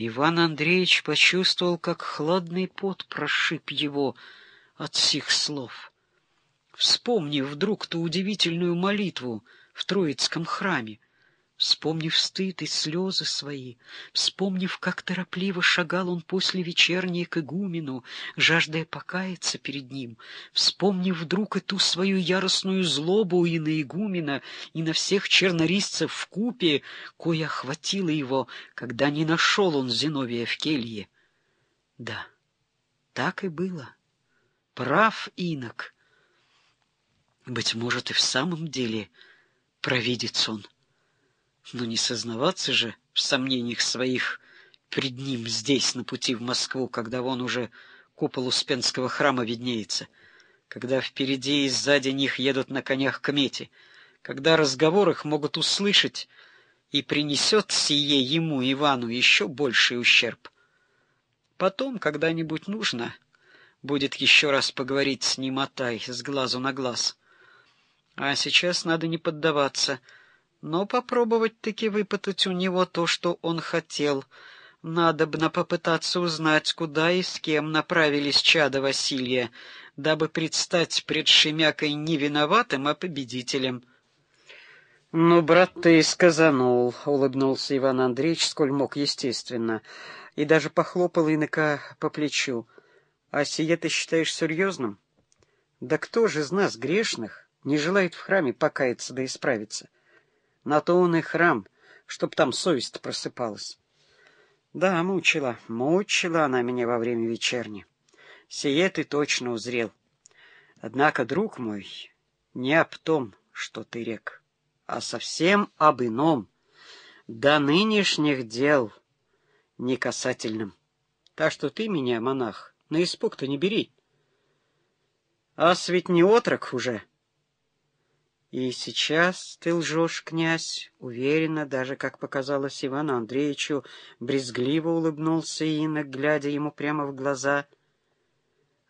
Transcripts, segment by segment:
Иван Андреевич почувствовал, как хладный пот прошиб его от сих слов. Вспомнив вдруг ту удивительную молитву в Троицком храме, Вспомнив стыд и слезы свои, вспомнив, как торопливо шагал он после вечерней к игумену, жаждая покаяться перед ним, вспомнив вдруг и ту свою яростную злобу и на игумена, и на всех чернорисцев в купе, кое охватило его, когда не нашел он Зиновия в келье. Да, так и было. Прав инок. Быть может, и в самом деле провидец он. Но не сознаваться же в сомнениях своих пред ним здесь, на пути в Москву, когда вон уже купол Успенского храма виднеется, когда впереди и сзади них едут на конях к мете, когда разговор их могут услышать, и принесет сие ему, Ивану, еще больший ущерб. Потом, когда-нибудь нужно, будет еще раз поговорить с ним Атай, с глазу на глаз. А сейчас надо не поддаваться — но попробовать-таки выпытать у него то, что он хотел. Надобно попытаться узнать, куда и с кем направились чада Василия, дабы предстать пред Шемякой не виноватым, а победителем. — Ну, брат, ты сказанул, — улыбнулся Иван Андреевич, сколь мог естественно, и даже похлопал инока по плечу. — А сие ты считаешь серьезным? Да кто же из нас, грешных, не желает в храме покаяться да исправиться? — на то он и храм, чтоб там совесть просыпалась. Да, мучила, мучила она меня во время вечерни. Сие ты точно узрел. Однако, друг мой, не об том, что ты рек, а совсем об ином, до нынешних дел не касательным. Так что ты меня, монах, на испуг-то не бери. А ведь не отрок уже, — и сейчас ты лжешь, князь, уверенно, даже, как показалось Ивану Андреевичу, брезгливо улыбнулся инок, глядя ему прямо в глаза.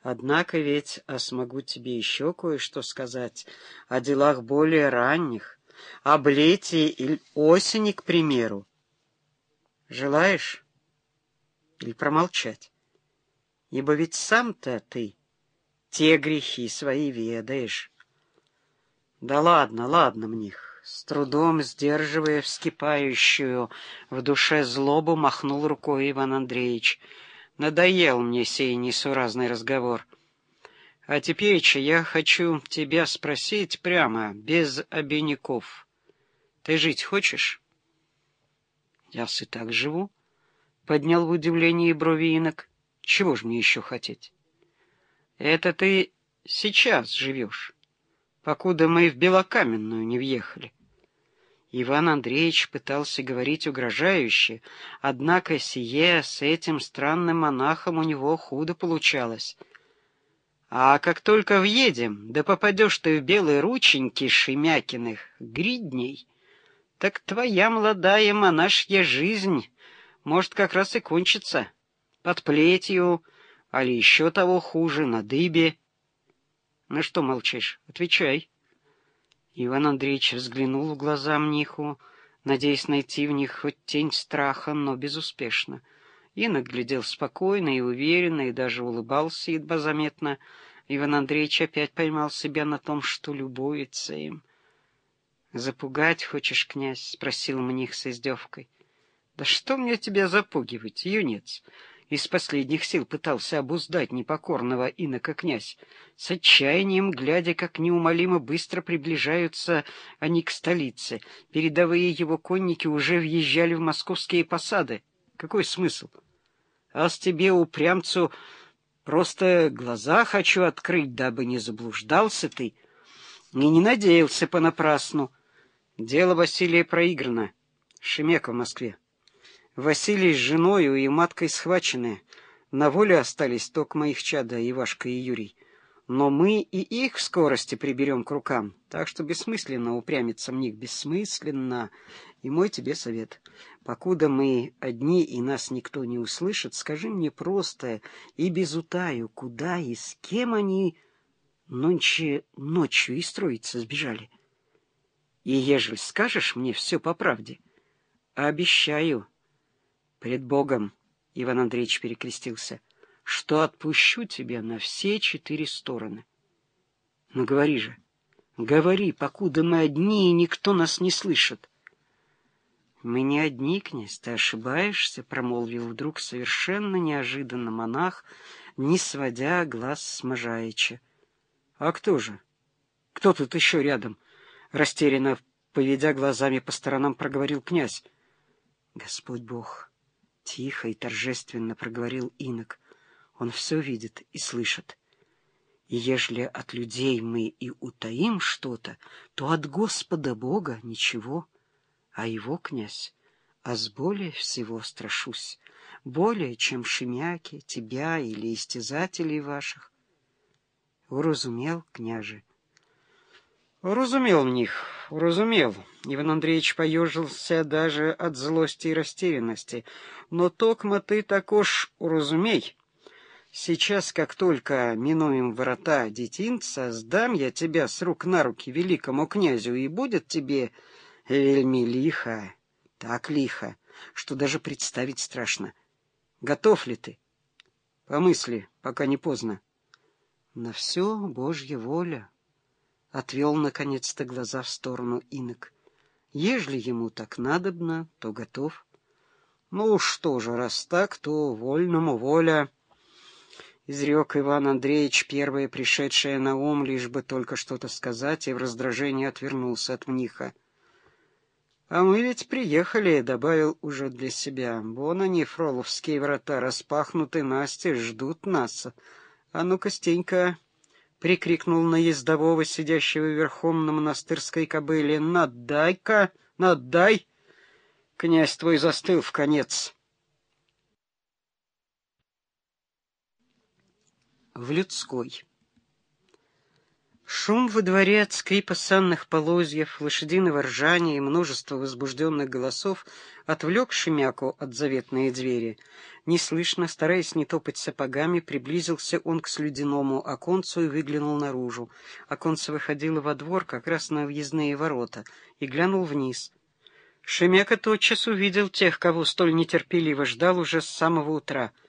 Однако ведь, а смогу тебе еще кое-что сказать о делах более ранних, об лете или осени, к примеру. Желаешь? Или промолчать? Ибо ведь сам-то ты те грехи свои ведаешь. Да ладно, ладно, мних. С трудом сдерживая вскипающую в душе злобу, махнул рукой Иван Андреевич. Надоел мне сей несуразный разговор. А теперь я хочу тебя спросить прямо, без обиняков. Ты жить хочешь? Я и так живу, — поднял в удивлении брови инок. Чего ж мне еще хотеть? Это ты сейчас живешь покуда мы в Белокаменную не въехали. Иван Андреевич пытался говорить угрожающе, однако сие с этим странным монахом у него худо получалось. А как только въедем, да попадешь ты в белые рученьки Шемякиных гридней, так твоя молодая монашья жизнь может как раз и кончиться под плетью, али еще того хуже, на дыбе. Ну что молчишь? Отвечай. Иван Андреевич взглянул в глаза Мниху, надеясь найти в них хоть тень страха, но безуспешно. Инок глядел спокойно и уверенно, и даже улыбался едва заметно. Иван Андреевич опять поймал себя на том, что любуется им. — Запугать хочешь, князь? — спросил Мних с издевкой. — Да что мне тебя запугивать, юнец? Из последних сил пытался обуздать непокорного инока князь, с отчаянием глядя, как неумолимо быстро приближаются они к столице. Передовые его конники уже въезжали в московские посады. Какой смысл? А с тебе, упрямцу, просто глаза хочу открыть, дабы не заблуждался ты и не надеялся понапрасну. Дело Василия проиграно. Шемека в Москве. Василий с женою и маткой схвачены. На воле остались только моих чада, Ивашка и Юрий. Но мы и их в скорости приберем к рукам, так что бессмысленно упрямиться в них, бессмысленно. И мой тебе совет. Покуда мы одни и нас никто не услышит, скажи мне просто и без утаю, куда и с кем они нонче ночью и строиться сбежали. И ежели скажешь мне все по правде, обещаю — Пред Богом, — Иван Андреевич перекрестился, — что отпущу тебя на все четыре стороны. Ну, говори же, говори, покуда мы одни, и никто нас не слышит. — Мы не одни, князь, ты ошибаешься, — промолвил вдруг совершенно неожиданно монах, не сводя глаз с Можаича. — А кто же? Кто тут еще рядом? — растерянно поведя глазами по сторонам, проговорил князь. — Господь Бог! — тихо и торжественно проговорил инок. Он все видит и слышит. И ежели от людей мы и утаим что-то, то от Господа Бога ничего — а его князь, а с более всего страшусь, более, чем шемяки, тебя или истязателей ваших. Уразумел, княже? Уразумел них, уразумел. Иван Андреевич поежился даже от злости и растерянности. Но токма ты також уразумей. Сейчас, как только минуем ворота детинца, сдам я тебя с рук на руки великому князю, и будет тебе Вельми лихо, так лихо, что даже представить страшно. Готов ли ты? Помысли, пока не поздно. На все Божья воля. Отвел, наконец-то, глаза в сторону инок. Ежели ему так надобно, то готов. Ну что же, раз так, то вольному воля. Изрек Иван Андреевич, первое пришедшее на ум, лишь бы только что-то сказать, и в раздражении отвернулся от мниха. «А мы ведь приехали», — добавил уже для себя. «Вон они, фроловские врата, распахнуты насте, ждут нас. А ну-ка, Стенька!» — прикрикнул на ездового, сидящего верхом на монастырской кобыле. «Надай-ка! Надай!» Князь твой застыл в конец. В людской. Шум во дворе от скрипа санных полозьев, лошадиного ржания и множество возбужденных голосов отвлек Шемяку от заветной двери. Неслышно, стараясь не топать сапогами, приблизился он к слюдяному оконцу и выглянул наружу. Оконце выходило во двор, как раз на въездные ворота, и глянул вниз. Шемяка тотчас увидел тех, кого столь нетерпеливо ждал уже с самого утра —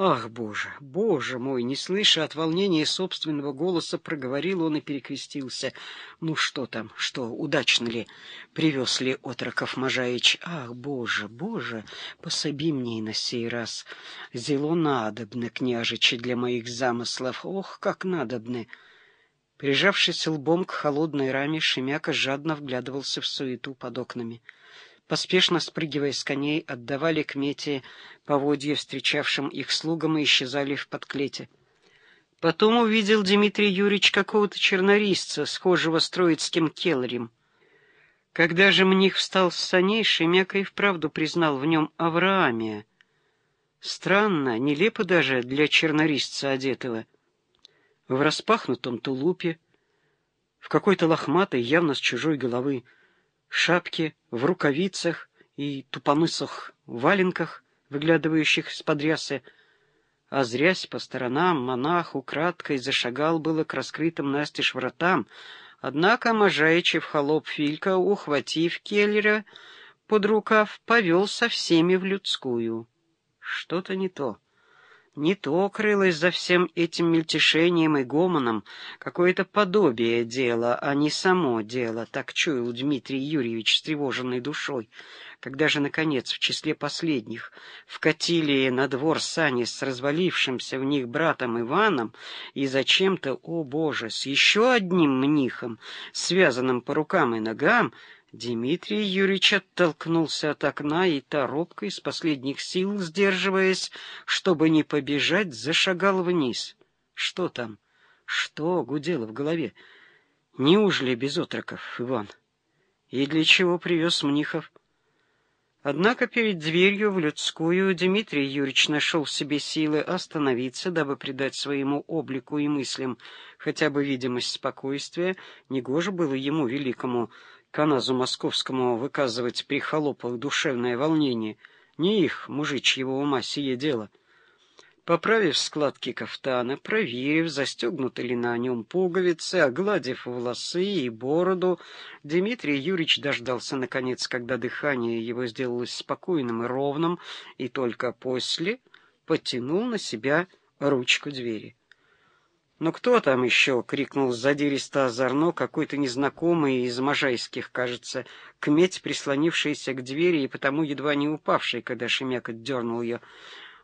Ах, Боже, Боже мой! Не слыша от волнения собственного голоса, проговорил он и перекрестился. Ну что там, что, удачно ли? Привез ли отроков Можаич? Ах, Боже, Боже, пособи мне и на сей раз. Зело надобно, княжичи, для моих замыслов. Ох, как надобны! Прижавшись лбом к холодной раме, Шемяка жадно вглядывался в суету под окнами поспешно спрыгивая с коней, отдавали к мете поводья встречавшим их слугам и исчезали в подклете. Потом увидел Дмитрий Юрьевич какого-то чернорисца, схожего с троицким келарем. Когда же мних встал с саней, Шемяка и вправду признал в нем Авраамия. Странно, нелепо даже для чернорисца одетого. В распахнутом тулупе, в какой-то лохматой, явно с чужой головы, шапке, в рукавицах и тупоносых валенках, выглядывающих из-под рясы, а зрясь по сторонам, монах украдкой зашагал было к раскрытым настежь вратам, однако Можаичев холоп Филька, ухватив Келлера под рукав, повел со всеми в людскую. Что-то не то. Не то крылось за всем этим мельтешением и гомоном какое-то подобие дела, а не само дело, так чуял Дмитрий Юрьевич с тревоженной душой. Когда же, наконец, в числе последних вкатили на двор сани с развалившимся в них братом Иваном и зачем-то, о боже, с еще одним мнихом, связанным по рукам и ногам, Дмитрий Юрьевич оттолкнулся от окна и торопко из последних сил, сдерживаясь, чтобы не побежать, зашагал вниз. Что там? Что гудело в голове? Неужели без отроков, Иван? И для чего привез Мнихов? Однако перед дверью в людскую Дмитрий Юрьевич нашел в себе силы остановиться, дабы придать своему облику и мыслям хотя бы видимость спокойствия. Негоже было ему, великому Каназу московскому выказывать при холопах душевное волнение, не их, мужичьего ума, сие дело. Поправив складки кафтана, проверив, застегнуты ли на нем пуговицы, огладив волосы и бороду, Дмитрий Юрьевич дождался, наконец, когда дыхание его сделалось спокойным и ровным, и только после потянул на себя ручку двери. «Ну кто там еще?» — крикнул задиристо озорно какой-то незнакомый из можайских, кажется, кметь, прислонившийся к двери и потому едва не упавший, когда Шемяк отдернул ее.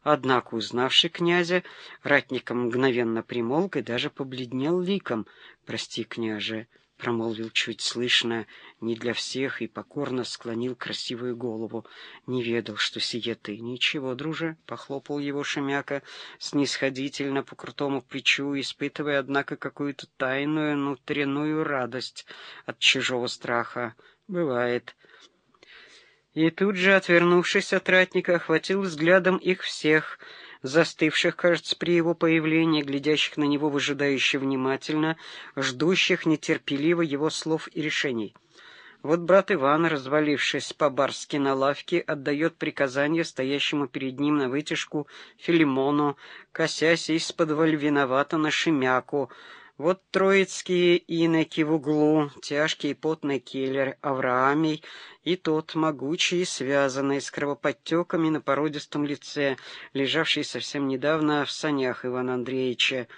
Однако, узнавший князя, ратник мгновенно примолк и даже побледнел ликом. «Прости, княже», — промолвил чуть слышно, не для всех, и покорно склонил красивую голову. «Не ведал, что сие ты». «Ничего, друже», — похлопал его Шемяка, снисходительно по крутому плечу, испытывая, однако, какую-то тайную внутреннюю радость от чужого страха. «Бывает». И тут же, отвернувшись от ратника, охватил взглядом их всех, застывших, кажется, при его появлении, глядящих на него выжидающе внимательно, ждущих нетерпеливо его слов и решений. Вот брат Иван, развалившись по-барски на лавке, отдает приказание стоящему перед ним на вытяжку Филимону, косясь из-под виновато на Шемяку, вот троицкие иноки в углу, тяжкий потный киллер Авраамий, и тот, могучий связанный, с кровоподтеками на породистом лице, лежавший совсем недавно в санях Ивана Андреевича.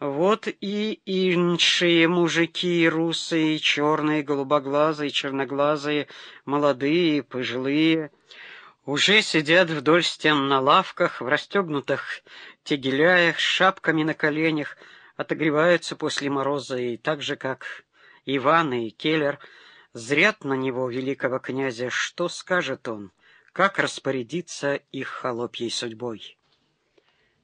Вот и иншие мужики, русые, черные, голубоглазые, черноглазые, молодые, пожилые, уже сидят вдоль стен на лавках, в расстегнутых тегеляях, шапками на коленях, отогреваются после мороза, и так же, как Иван и Келлер, зрят на него, великого князя, что скажет он, как распорядиться их холопьей судьбой.